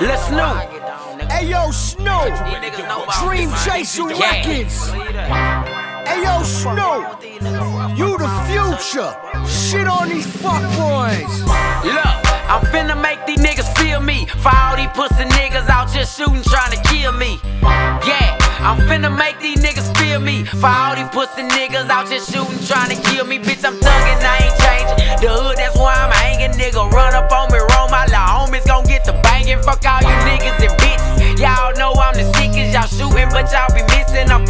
Let's Snupe. Hey yo, Snupe. Dream Chaser Records. Hey yo, Snupe. You the future. Shit on these fuckboys. Look, I'm finna make these niggas feel me. For all these pussy niggas out here shooting, trying to kill me. Yeah, I'm finna make these niggas feel me. For all these pussy niggas out here shooting, trying to kill me. Bitch, I'm thuggin', I ain't changing. The hood, that's why I'm hanging. Nigga, run up on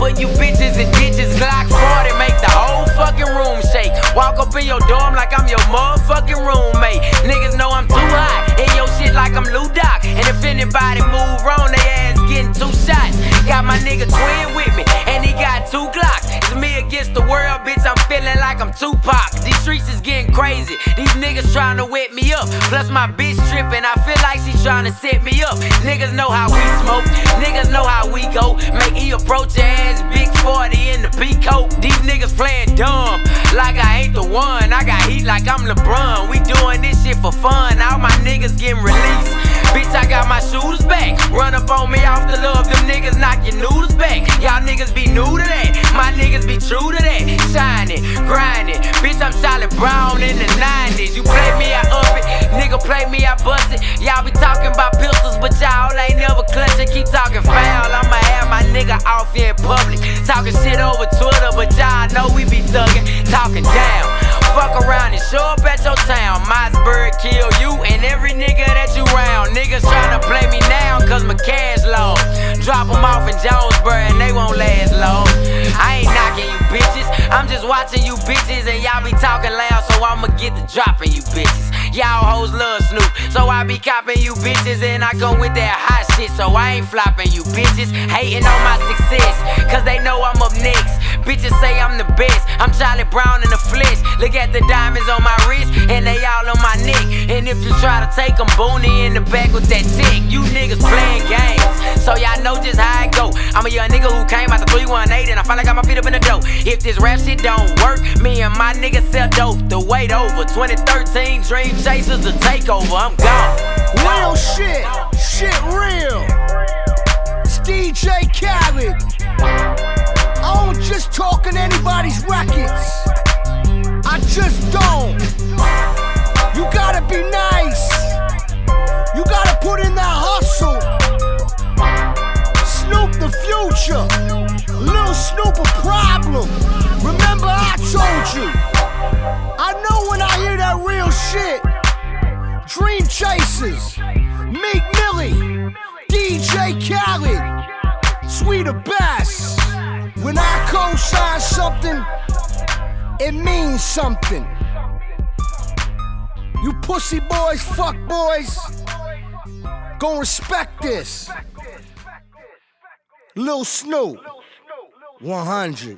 putting you bitches in ditches. Glock 40, make the whole fucking room shake. Walk up in your dorm like I'm your motherfucking roommate. Niggas know I'm too hot. In your shit like I'm Lou Doc. And if anybody move wrong, they ass getting two shots. Got my nigga twin with me, and he got two Glocks. It's me against the world, bitch. I'm feeling like I'm Tupac. These streets is getting crazy. These niggas trying to wet me up. Plus my bitch tripping. I feel like she trying to set me up. Niggas know how we smoke. Niggas Your ass, big 40 in the peacoat. These niggas playing dumb, like I ain't the one. I got heat like I'm LeBron. We doing this shit for fun. All my niggas getting released. Bitch, I got my shooters back. Run up on me off the love, them niggas knock your noodles back. Y'all niggas be new to that. My niggas be true to that. Shining, grinding. Bitch, I'm Charlie Brown in the 90s. You play me, I up it. Nigga, here in public. Talking shit over Twitter, but y'all know we be thugging. Talking down. Fuck around and show up at your town. Mossberg kill you and every nigga that you round. Niggas tryna play me now, cause my cash low. Drop them off in Jonesboro and they won't last long. I ain't I'm just watching you bitches and y'all be talking loud, so I'ma get the drop dropping you bitches. Y'all hoes love Snupe, so I be copping you bitches and I go with that hot shit, so I ain't flopping you bitches. Hating on my success, cause they know I'm up next. Bitches say I'm the best, I'm Charlie Brown in the flesh. Look at the diamonds on my wrist, and they all on my neck. If you try to take them, Booney in the back with that tick. You niggas playing games, so y'all know just how it go. I'm a young nigga who came out the 318, and I finally got my feet up in the dough. If this rap shit don't work, me and my niggas sell dope. The wait over 2013 Dream Chasers, the takeover. I'm gone. Real shit. Shit real. It's DJ Khaled. I don't just talking anybody's records. I just don't. You gotta be nice. You gotta put in that hustle. Snupe the future. Little Snupe a problem. Remember I told you. I know when I hear that real shit. Dream Chasers, Meek Millie, DJ Khaled, We the Best. When I co-sign something, it means something. You pussy boys, fuck boys, gon' respect this. Lil Snupe, 100.